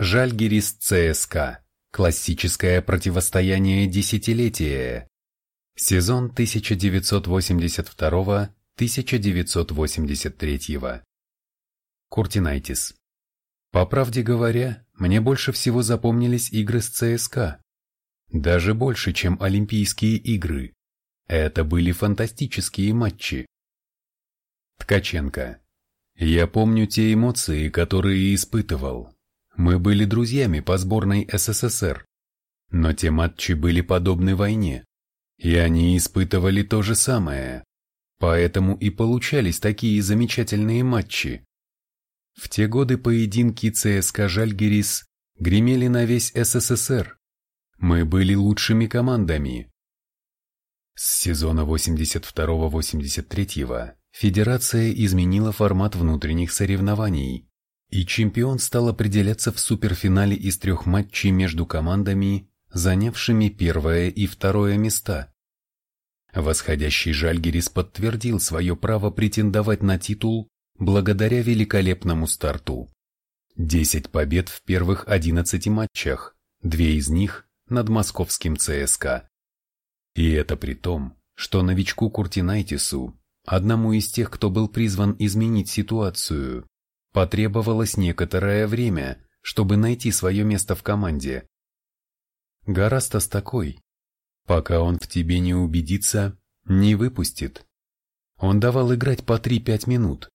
Жальгирис ЦСКА. Классическое противостояние десятилетия. Сезон 1982-1983. Куртинайтис. По правде говоря, мне больше всего запомнились игры с ЦСКА. Даже больше, чем Олимпийские игры. Это были фантастические матчи. Ткаченко. Я помню те эмоции, которые испытывал. Мы были друзьями по сборной СССР. Но те матчи были подобны войне. И они испытывали то же самое. Поэтому и получались такие замечательные матчи. В те годы поединки ЦСКА Жальгирис гремели на весь СССР. Мы были лучшими командами. С сезона 82-83 Федерация изменила формат внутренних соревнований, и чемпион стал определяться в суперфинале из трех матчей между командами, занявшими первое и второе места. Восходящий Жальгерис подтвердил свое право претендовать на титул благодаря великолепному старту. Десять побед в первых 11 матчах, две из них над московским ЦСКА. И это при том, что новичку Куртинайтису, одному из тех, кто был призван изменить ситуацию, потребовалось некоторое время, чтобы найти свое место в команде. Гарастас такой. Пока он в тебе не убедится, не выпустит. Он давал играть по 3-5 минут.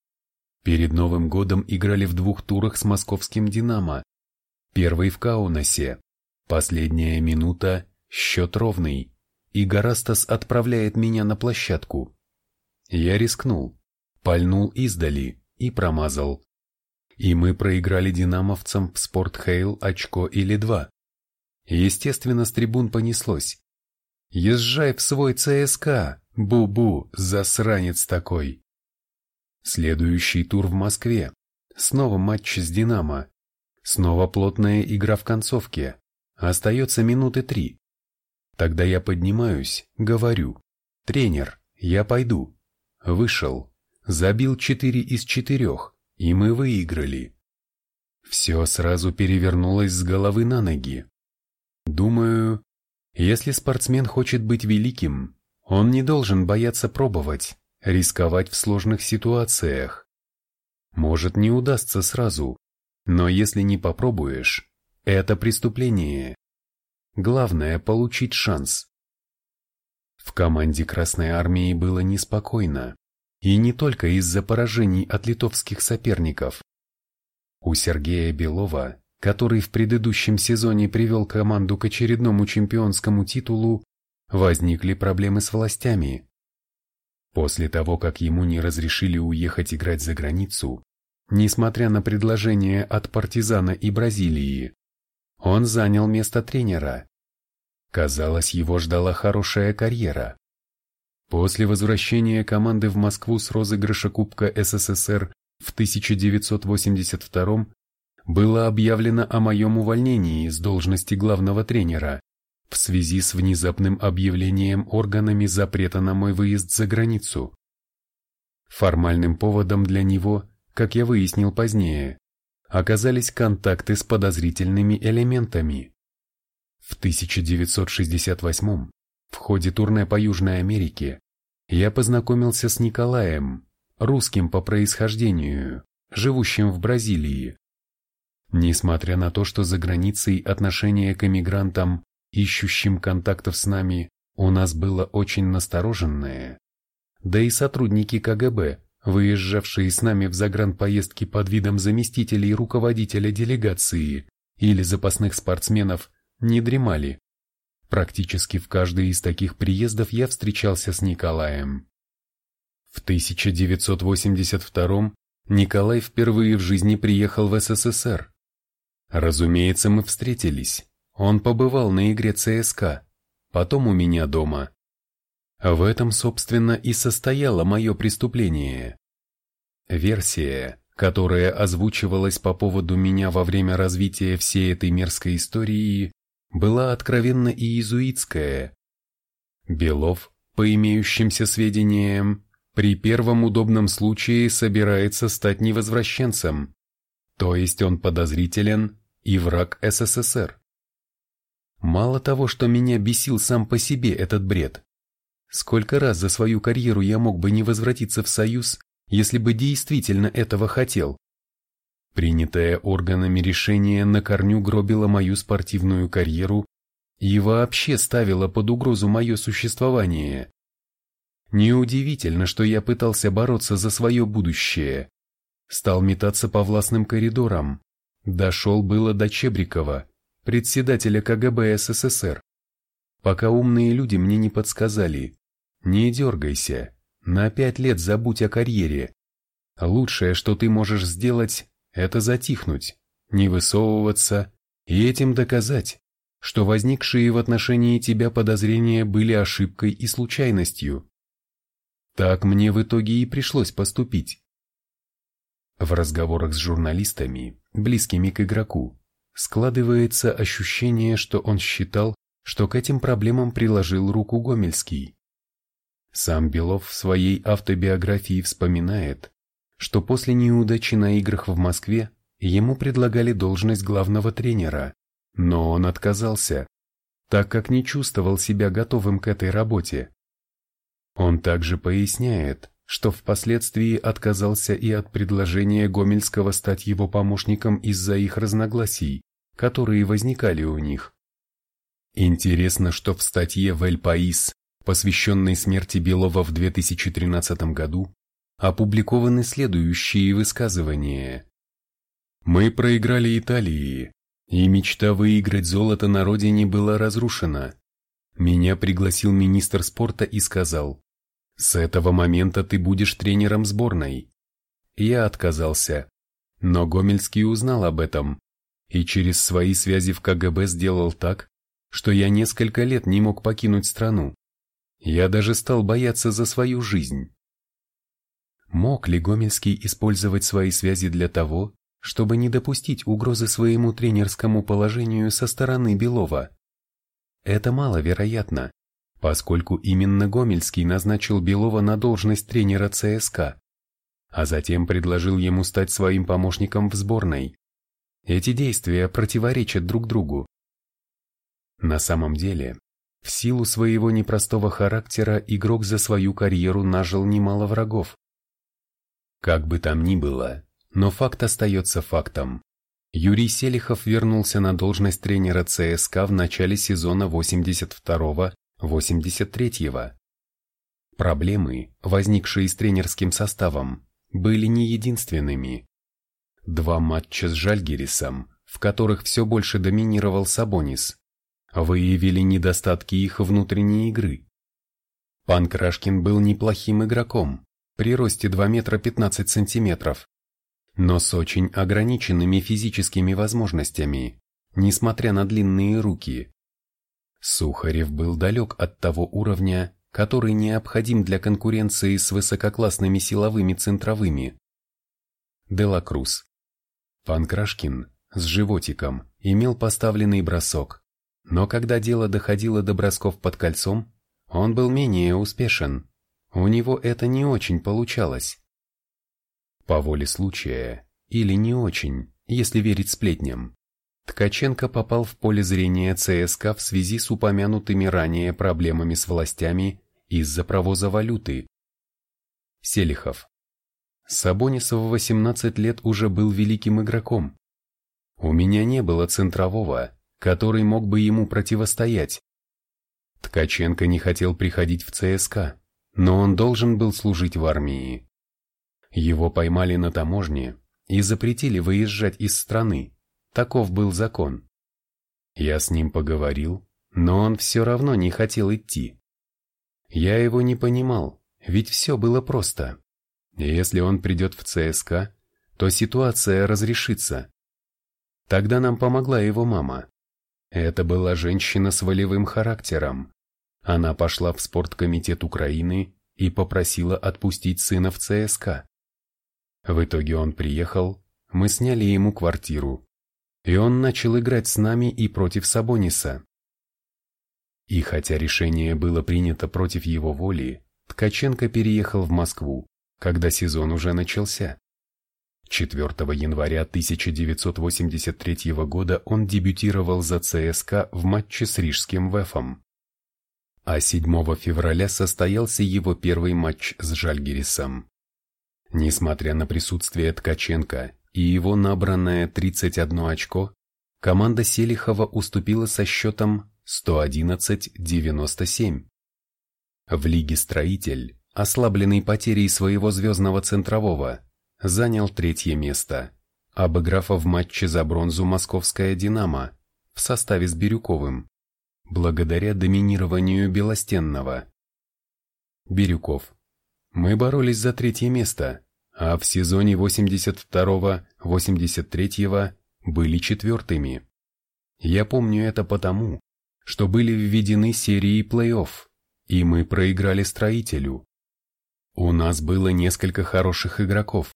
Перед Новым годом играли в двух турах с московским «Динамо». Первый в Каунасе. Последняя минута, счет ровный и Гарастас отправляет меня на площадку. Я рискнул, пальнул издали и промазал. И мы проиграли динамовцам в спортхейл очко или два. Естественно, с трибун понеслось. Езжай в свой ЦСКА, бу-бу, засранец такой. Следующий тур в Москве. Снова матч с Динамо. Снова плотная игра в концовке. Остается минуты три. Тогда я поднимаюсь, говорю. Тренер, я пойду. Вышел. Забил четыре из четырех, и мы выиграли. Все сразу перевернулось с головы на ноги. Думаю, если спортсмен хочет быть великим, он не должен бояться пробовать, рисковать в сложных ситуациях. Может не удастся сразу, но если не попробуешь, это преступление. Главное – получить шанс. В команде Красной Армии было неспокойно, и не только из-за поражений от литовских соперников. У Сергея Белова, который в предыдущем сезоне привел команду к очередному чемпионскому титулу, возникли проблемы с властями. После того, как ему не разрешили уехать играть за границу, несмотря на предложения от партизана и Бразилии, он занял место тренера. Казалось, его ждала хорошая карьера. После возвращения команды в Москву с розыгрыша Кубка СССР в 1982 было объявлено о моем увольнении с должности главного тренера в связи с внезапным объявлением органами запрета на мой выезд за границу. Формальным поводом для него, как я выяснил позднее, оказались контакты с подозрительными элементами. В 1968 в ходе турне по Южной Америке я познакомился с Николаем, русским по происхождению, живущим в Бразилии. Несмотря на то, что за границей отношение к эмигрантам, ищущим контактов с нами, у нас было очень настороженное, да и сотрудники КГБ выезжавшие с нами в загранпоездки под видом заместителей руководителя делегации или запасных спортсменов, не дремали. Практически в каждый из таких приездов я встречался с Николаем. В 1982 Николай впервые в жизни приехал в СССР. Разумеется, мы встретились. Он побывал на игре ЦСКА, потом у меня дома. В этом, собственно, и состояло мое преступление. Версия, которая озвучивалась по поводу меня во время развития всей этой мерзкой истории, была откровенно иезуитская. Белов, по имеющимся сведениям, при первом удобном случае собирается стать невозвращенцем, то есть он подозрителен и враг СССР. Мало того, что меня бесил сам по себе этот бред. Сколько раз за свою карьеру я мог бы не возвратиться в Союз, если бы действительно этого хотел. Принятое органами решение на корню гробило мою спортивную карьеру и вообще ставило под угрозу мое существование. Неудивительно, что я пытался бороться за свое будущее. Стал метаться по властным коридорам. Дошел было до Чебрикова, председателя КГБ СССР. Пока умные люди мне не подсказали. Не дергайся, на пять лет забудь о карьере. Лучшее, что ты можешь сделать, это затихнуть, не высовываться и этим доказать, что возникшие в отношении тебя подозрения были ошибкой и случайностью. Так мне в итоге и пришлось поступить. В разговорах с журналистами, близкими к игроку, складывается ощущение, что он считал, что к этим проблемам приложил руку Гомельский. Сам Белов в своей автобиографии вспоминает, что после неудачи на играх в Москве ему предлагали должность главного тренера, но он отказался, так как не чувствовал себя готовым к этой работе. Он также поясняет, что впоследствии отказался и от предложения Гомельского стать его помощником из-за их разногласий, которые возникали у них. Интересно, что в статье в «Эль Паис», посвященной смерти Белова в 2013 году, опубликованы следующие высказывания. «Мы проиграли Италии, и мечта выиграть золото на родине была разрушена. Меня пригласил министр спорта и сказал, «С этого момента ты будешь тренером сборной». Я отказался, но Гомельский узнал об этом и через свои связи в КГБ сделал так, что я несколько лет не мог покинуть страну. Я даже стал бояться за свою жизнь. Мог ли Гомельский использовать свои связи для того, чтобы не допустить угрозы своему тренерскому положению со стороны Белова? Это маловероятно, поскольку именно Гомельский назначил Белова на должность тренера ЦСКА, а затем предложил ему стать своим помощником в сборной. Эти действия противоречат друг другу. На самом деле, в силу своего непростого характера игрок за свою карьеру нажил немало врагов. Как бы там ни было, но факт остается фактом. Юрий Селихов вернулся на должность тренера ЦСКА в начале сезона 82-83. Проблемы, возникшие с тренерским составом, были не единственными. Два матча с Жальгерисом, в которых все больше доминировал Сабонис, выявили недостатки их внутренней игры. Панкрашкин был неплохим игроком, при росте 2 метра 15 сантиметров, но с очень ограниченными физическими возможностями, несмотря на длинные руки. Сухарев был далек от того уровня, который необходим для конкуренции с высококлассными силовыми центровыми. Делакрус. Панкрашкин с животиком имел поставленный бросок, но когда дело доходило до бросков под кольцом, он был менее успешен. У него это не очень получалось. По воле случая, или не очень, если верить сплетням, Ткаченко попал в поле зрения ЦСКА в связи с упомянутыми ранее проблемами с властями из-за провоза валюты. Селихов. Сабонис в 18 лет уже был великим игроком. У меня не было центрового, который мог бы ему противостоять. Ткаченко не хотел приходить в ЦСКА но он должен был служить в армии. Его поймали на таможне и запретили выезжать из страны, таков был закон. Я с ним поговорил, но он все равно не хотел идти. Я его не понимал, ведь все было просто. Если он придет в ЦСКА, то ситуация разрешится. Тогда нам помогла его мама. Это была женщина с волевым характером, она пошла в спорткомитет Украины и попросила отпустить сына в ЦСКА. В итоге он приехал, мы сняли ему квартиру, и он начал играть с нами и против Сабониса. И хотя решение было принято против его воли, Ткаченко переехал в Москву, когда сезон уже начался. 4 января 1983 года он дебютировал за ЦСКА в матче с рижским ВЭФом. А 7 февраля состоялся его первый матч с Жальгерисом. Несмотря на присутствие Ткаченко и его набранное 31 очко, команда Селихова уступила со счетом 111-97. В Лиге «Строитель», ослабленный потерей своего звездного центрового, занял третье место, обыграв в матче за бронзу московская «Динамо» в составе с Бирюковым, благодаря доминированию Белостенного. Бирюков. Мы боролись за третье место, а в сезоне 82-83 были четвертыми. Я помню это потому, что были введены серии плей-офф, и мы проиграли строителю. У нас было несколько хороших игроков,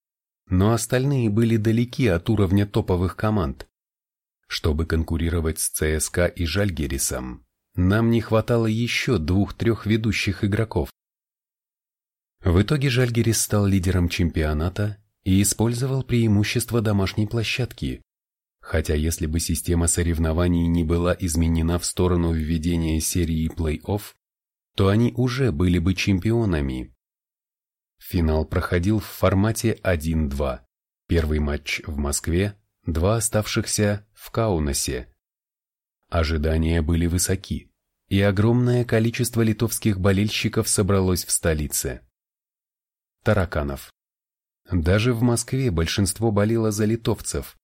но остальные были далеки от уровня топовых команд. Чтобы конкурировать с ЦСКА и Жальгерисом, нам не хватало еще двух-трех ведущих игроков. В итоге Жальгерис стал лидером чемпионата и использовал преимущество домашней площадки, хотя если бы система соревнований не была изменена в сторону введения серии плей-офф, то они уже были бы чемпионами. Финал проходил в формате 1-2. Первый матч в Москве, два оставшихся в Каунасе. Ожидания были высоки, и огромное количество литовских болельщиков собралось в столице. Тараканов. Даже в Москве большинство болело за литовцев.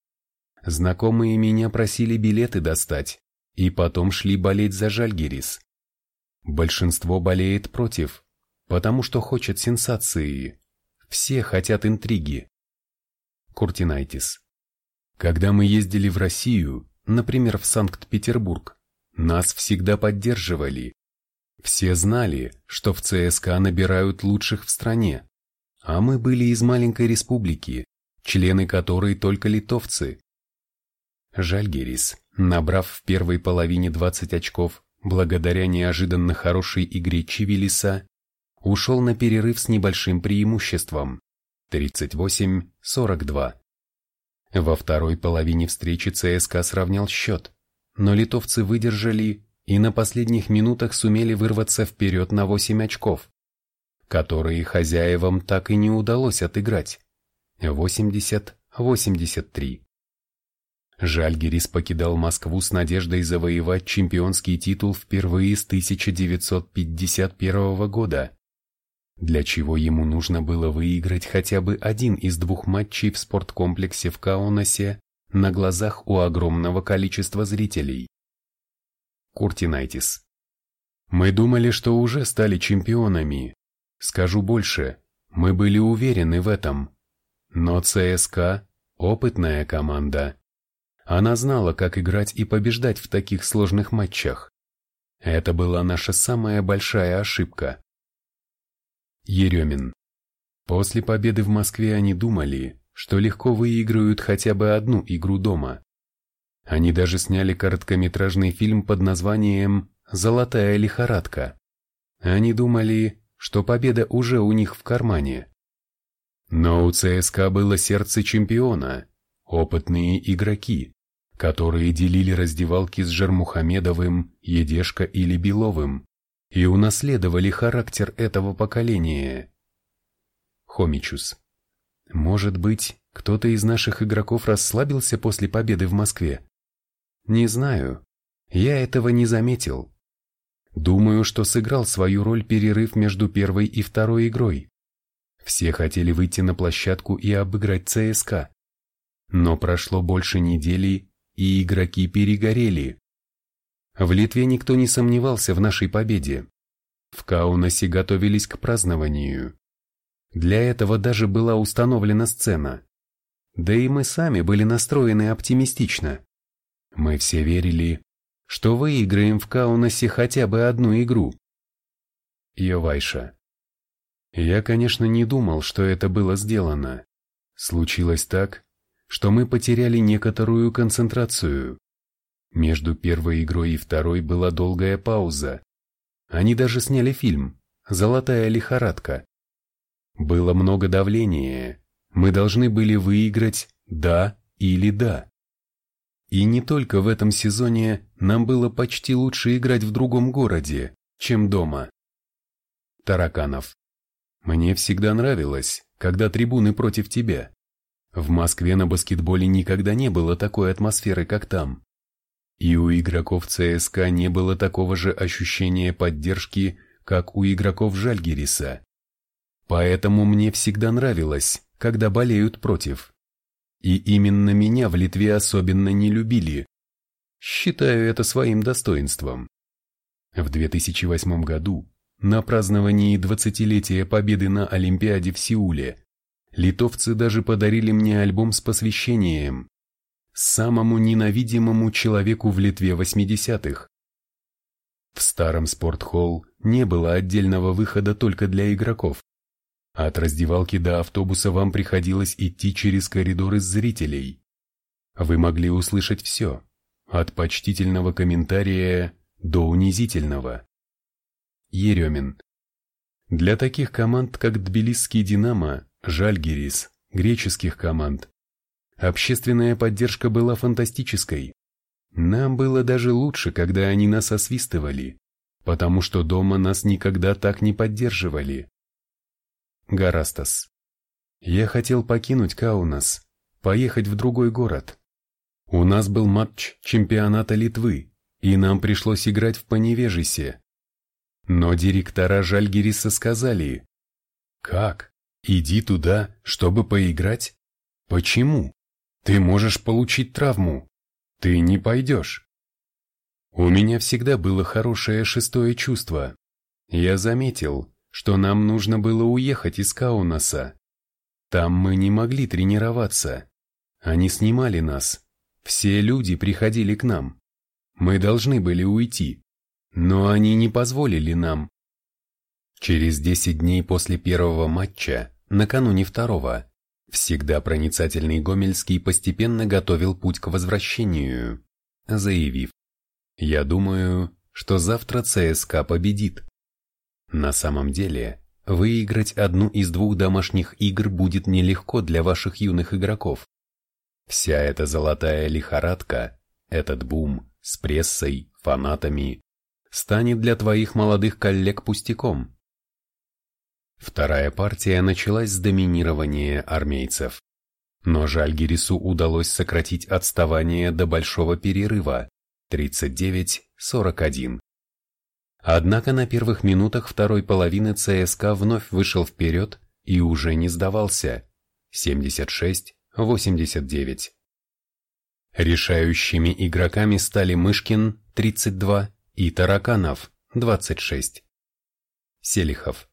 Знакомые меня просили билеты достать, и потом шли болеть за Жальгерис. Большинство болеет против, потому что хочет сенсации. Все хотят интриги. Куртинайтис. Когда мы ездили в Россию, например, в Санкт-Петербург, нас всегда поддерживали. Все знали, что в ЦСКА набирают лучших в стране, а мы были из маленькой республики, члены которой только литовцы. Жальгерис, набрав в первой половине 20 очков, благодаря неожиданно хорошей игре Чивилиса, ушел на перерыв с небольшим преимуществом – 38-42. Во второй половине встречи ЦСКА сравнял счет, но литовцы выдержали и на последних минутах сумели вырваться вперед на 8 очков, которые хозяевам так и не удалось отыграть – 80-83. Жальгерис покидал Москву с надеждой завоевать чемпионский титул впервые с 1951 года для чего ему нужно было выиграть хотя бы один из двух матчей в спорткомплексе в Каунасе на глазах у огромного количества зрителей. Куртинайтис. Мы думали, что уже стали чемпионами. Скажу больше, мы были уверены в этом. Но ЦСКА – опытная команда. Она знала, как играть и побеждать в таких сложных матчах. Это была наша самая большая ошибка. Еремин. После победы в Москве они думали, что легко выиграют хотя бы одну игру дома. Они даже сняли короткометражный фильм под названием «Золотая лихорадка». Они думали, что победа уже у них в кармане. Но у ЦСКА было сердце чемпиона, опытные игроки, которые делили раздевалки с Жермухамедовым, Едешко или Беловым и унаследовали характер этого поколения. Хомичус. Может быть, кто-то из наших игроков расслабился после победы в Москве? Не знаю. Я этого не заметил. Думаю, что сыграл свою роль перерыв между первой и второй игрой. Все хотели выйти на площадку и обыграть ЦСКА. Но прошло больше недели, и игроки перегорели. В Литве никто не сомневался в нашей победе. В Каунасе готовились к празднованию. Для этого даже была установлена сцена. Да и мы сами были настроены оптимистично. Мы все верили, что выиграем в Каунасе хотя бы одну игру. Йовайша. Я, конечно, не думал, что это было сделано. Случилось так, что мы потеряли некоторую концентрацию. Между первой игрой и второй была долгая пауза. Они даже сняли фильм «Золотая лихорадка». Было много давления, Мы должны были выиграть «да» или «да». И не только в этом сезоне нам было почти лучше играть в другом городе, чем дома. Тараканов. Мне всегда нравилось, когда трибуны против тебя. В Москве на баскетболе никогда не было такой атмосферы, как там. И у игроков ЦСКА не было такого же ощущения поддержки, как у игроков Жальгириса. Поэтому мне всегда нравилось, когда болеют против. И именно меня в Литве особенно не любили. Считаю это своим достоинством. В 2008 году, на праздновании 20-летия победы на Олимпиаде в Сеуле, литовцы даже подарили мне альбом с посвящением самому ненавидимому человеку в Литве 80-х. В старом спортхолл не было отдельного выхода только для игроков. От раздевалки до автобуса вам приходилось идти через коридоры с зрителей. Вы могли услышать все, от почтительного комментария до унизительного. Еремин. Для таких команд, как Тбилисский «Динамо», «Жальгирис», греческих команд, общественная поддержка была фантастической. Нам было даже лучше, когда они нас освистывали, потому что дома нас никогда так не поддерживали. Гарастас. Я хотел покинуть Каунас, поехать в другой город. У нас был матч чемпионата Литвы, и нам пришлось играть в Поневежисе. Но директора Жальгириса сказали, «Как? Иди туда, чтобы поиграть? Почему? Ты можешь получить травму. Ты не пойдешь». У меня всегда было хорошее шестое чувство. Я заметил, что нам нужно было уехать из Каунаса. Там мы не могли тренироваться. Они снимали нас. Все люди приходили к нам. Мы должны были уйти. Но они не позволили нам. Через 10 дней после первого матча, накануне второго, всегда проницательный Гомельский постепенно готовил путь к возвращению, заявив, «Я думаю, что завтра ЦСКА победит». На самом деле, выиграть одну из двух домашних игр будет нелегко для ваших юных игроков. Вся эта золотая лихорадка, этот бум с прессой, фанатами, станет для твоих молодых коллег пустяком. Вторая партия началась с доминирования армейцев. Но Жальгирису удалось сократить отставание до большого перерыва 39-41. Однако на первых минутах второй половины ЦСКА вновь вышел вперед и уже не сдавался. 76-89. Решающими игроками стали Мышкин, 32, и Тараканов, 26. Селихов.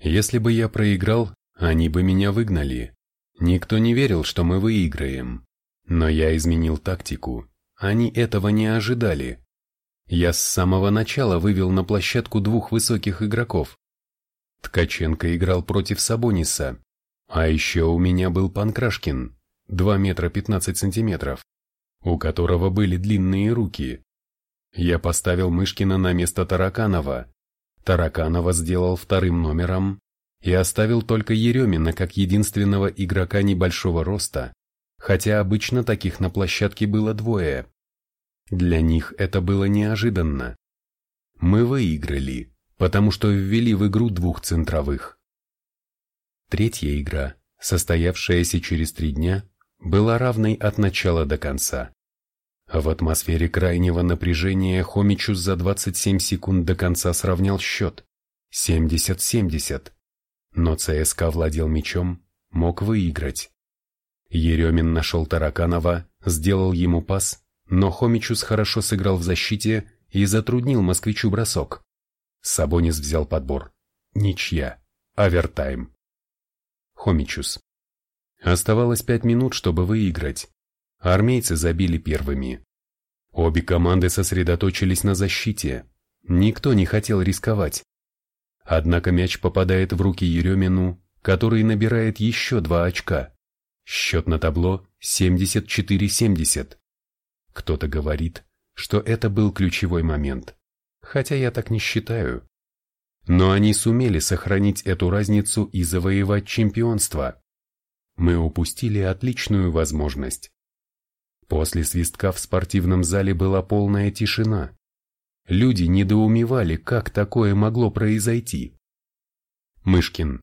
Если бы я проиграл, они бы меня выгнали. Никто не верил, что мы выиграем. Но я изменил тактику. Они этого не ожидали. Я с самого начала вывел на площадку двух высоких игроков. Ткаченко играл против Сабониса, а еще у меня был Панкрашкин, 2 метра 15 сантиметров, у которого были длинные руки. Я поставил Мышкина на место Тараканова. Тараканова сделал вторым номером и оставил только Еремина как единственного игрока небольшого роста, хотя обычно таких на площадке было двое. Для них это было неожиданно. Мы выиграли, потому что ввели в игру двух центровых. Третья игра, состоявшаяся через три дня, была равной от начала до конца. В атмосфере крайнего напряжения Хомичус за 27 секунд до конца сравнял счет 70-70, но ЦСКА владел мячом, мог выиграть. Еремин нашел Тараканова, сделал ему пас, но Хомичус хорошо сыграл в защите и затруднил москвичу бросок. Сабонис взял подбор. Ничья. Авертайм. Хомичус. Оставалось пять минут, чтобы выиграть. Армейцы забили первыми. Обе команды сосредоточились на защите. Никто не хотел рисковать. Однако мяч попадает в руки Еремину, который набирает еще два очка. Счет на табло 74-70. Кто-то говорит, что это был ключевой момент, хотя я так не считаю. Но они сумели сохранить эту разницу и завоевать чемпионство. мы упустили отличную возможность. После свистка в спортивном зале была полная тишина. Люди недоумевали, как такое могло произойти. Мышкин.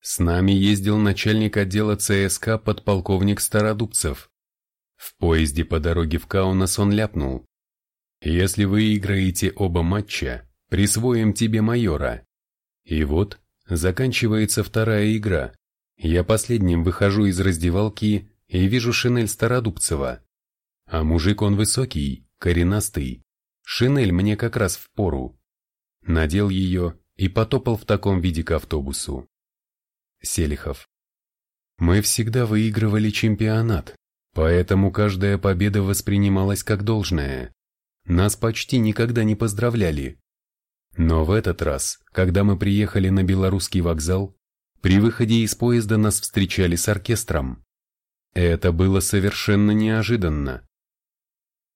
С нами ездил начальник отдела ЦСК подполковник Стародубцев. В поезде по дороге в Каунас он ляпнул. «Если выиграете оба матча, присвоим тебе майора». И вот, заканчивается вторая игра. Я последним выхожу из раздевалки и вижу шинель Стародубцева. А мужик он высокий, коренастый. Шинель мне как раз в пору. Надел ее и потопал в таком виде к автобусу. Селихов. Мы всегда выигрывали чемпионат, поэтому каждая победа воспринималась как должное. Нас почти никогда не поздравляли. Но в этот раз, когда мы приехали на белорусский вокзал, при выходе из поезда нас встречали с оркестром. Это было совершенно неожиданно.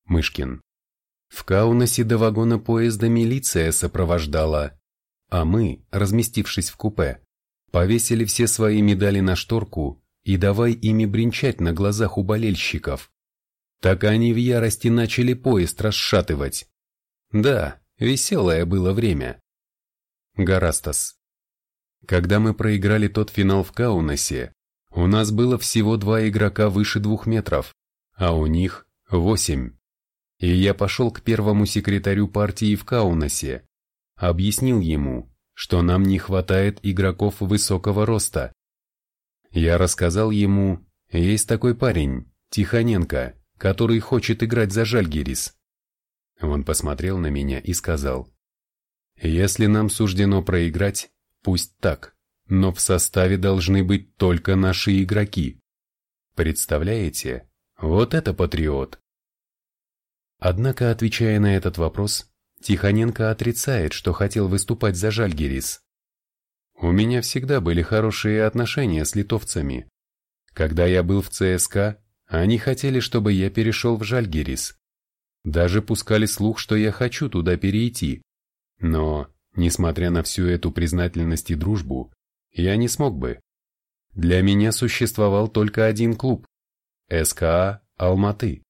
Мышкин. В Каунасе до вагона поезда милиция сопровождала, а мы, разместившись в купе, повесили все свои медали на шторку и давай ими бренчать на глазах у болельщиков. Так они в ярости начали поезд расшатывать. Да, веселое было время. Гарастас. Когда мы проиграли тот финал в Каунасе, у нас было всего два игрока выше двух метров, а у них восемь. И я пошел к первому секретарю партии в Каунасе, объяснил ему, что нам не хватает игроков высокого роста. Я рассказал ему, есть такой парень, Тихоненко, который хочет играть за Жальгерис. Он посмотрел на меня и сказал, если нам суждено проиграть, пусть так, но в составе должны быть только наши игроки. Представляете, вот это патриот. Однако, отвечая на этот вопрос, Тихоненко отрицает, что хотел выступать за Жальгерис. У меня всегда были хорошие отношения с литовцами. Когда я был в ЦСКА, они хотели, чтобы я перешел в Жальгерис. Даже пускали слух, что я хочу туда перейти. Но, несмотря на всю эту признательность и дружбу, я не смог бы. Для меня существовал только один клуб – СКА Алматы.